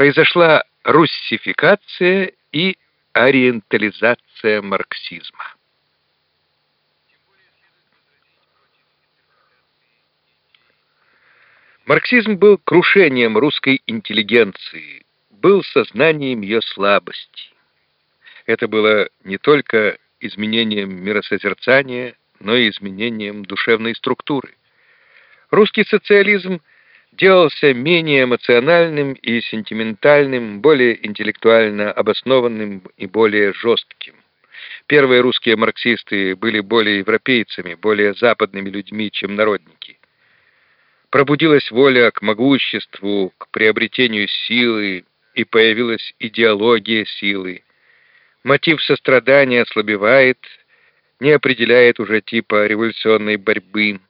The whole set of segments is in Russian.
произошла руссификация и ориентализация марксизма. Марксизм был крушением русской интеллигенции, был сознанием ее слабости. Это было не только изменением миросозерцания, но и изменением душевной структуры. Русский социализм делался менее эмоциональным и сентиментальным, более интеллектуально обоснованным и более жестким. Первые русские марксисты были более европейцами, более западными людьми, чем народники. Пробудилась воля к могуществу, к приобретению силы, и появилась идеология силы. Мотив сострадания ослабевает, не определяет уже типа революционной борьбы.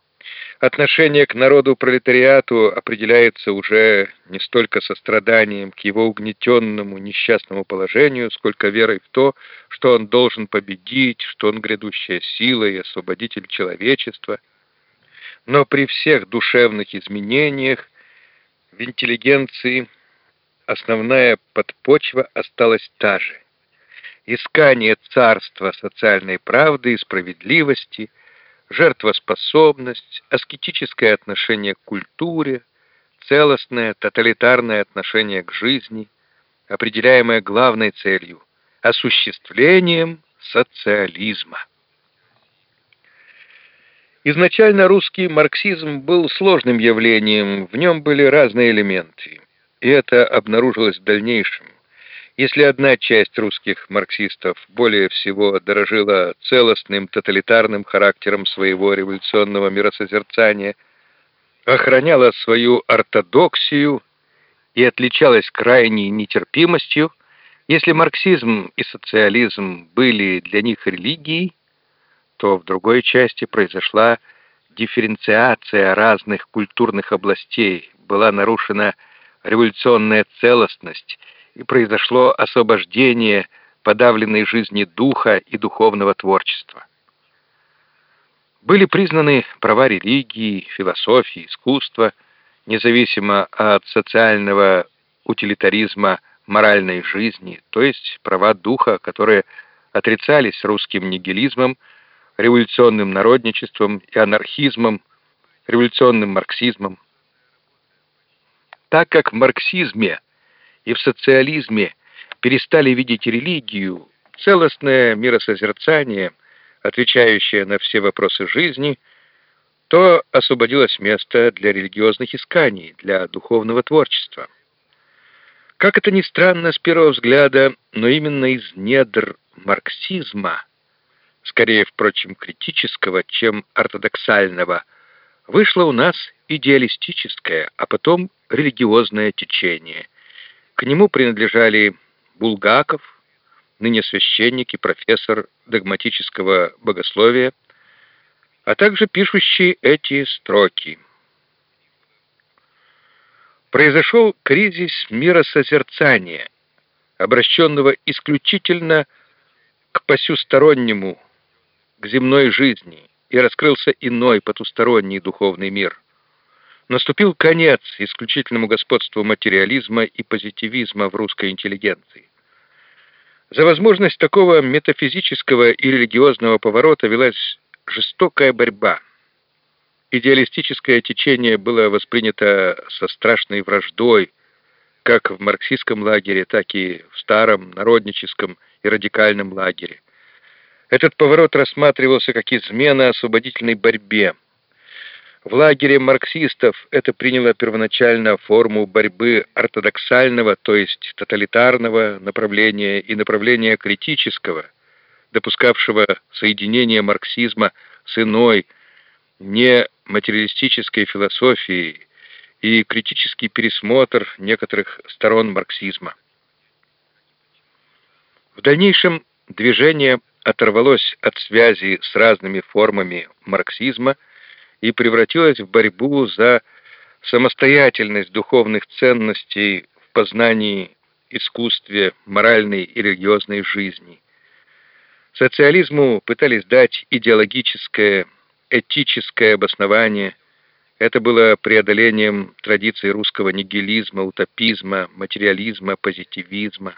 Отношение к народу-пролетариату определяется уже не столько состраданием к его угнетенному несчастному положению, сколько верой в то, что он должен победить, что он грядущая сила и освободитель человечества. Но при всех душевных изменениях в интеллигенции основная подпочва осталась та же. Искание царства социальной правды и справедливости – жертвоспособность, аскетическое отношение к культуре, целостное тоталитарное отношение к жизни, определяемое главной целью – осуществлением социализма. Изначально русский марксизм был сложным явлением, в нем были разные элементы, и это обнаружилось в дальнейшем. Если одна часть русских марксистов более всего дорожила целостным тоталитарным характером своего революционного миросозерцания, охраняла свою ортодоксию и отличалась крайней нетерпимостью, если марксизм и социализм были для них религией, то в другой части произошла дифференциация разных культурных областей, была нарушена революционная целостность и произошло освобождение подавленной жизни духа и духовного творчества. Были признаны права религии, философии, искусства, независимо от социального утилитаризма моральной жизни, то есть права духа, которые отрицались русским нигилизмом, революционным народничеством и анархизмом, революционным марксизмом. Так как в марксизме и в социализме перестали видеть религию, целостное миросозерцание, отвечающее на все вопросы жизни, то освободилось место для религиозных исканий, для духовного творчества. Как это ни странно с первого взгляда, но именно из недр марксизма, скорее, впрочем, критического, чем ортодоксального, вышло у нас идеалистическое, а потом религиозное течение – к нему принадлежали Булгаков, ныне священник и профессор догматического богословия, а также пишущий эти строки. Произошел кризис миросозерцания, обращенного исключительно к посюстороннему, к земной жизни, и раскрылся иной потусторонний духовный мир — наступил конец исключительному господству материализма и позитивизма в русской интеллигенции. За возможность такого метафизического и религиозного поворота велась жестокая борьба. Идеалистическое течение было воспринято со страшной враждой, как в марксистском лагере, так и в старом народническом и радикальном лагере. Этот поворот рассматривался как измена освободительной борьбе, в лагере марксистов это приняло первоначально форму борьбы ортодоксального, то есть тоталитарного направления и направления критического, допускавшего соединение марксизма с иной, не материалистической философией и критический пересмотр некоторых сторон марксизма. В дальнейшем движение оторвалось от связи с разными формами марксизма и превратилась в борьбу за самостоятельность духовных ценностей в познании, искусстве, моральной и религиозной жизни. Социализму пытались дать идеологическое, этическое обоснование, Это было преодолением традиций русского нигилизма, утопизма, материализма, позитивизма.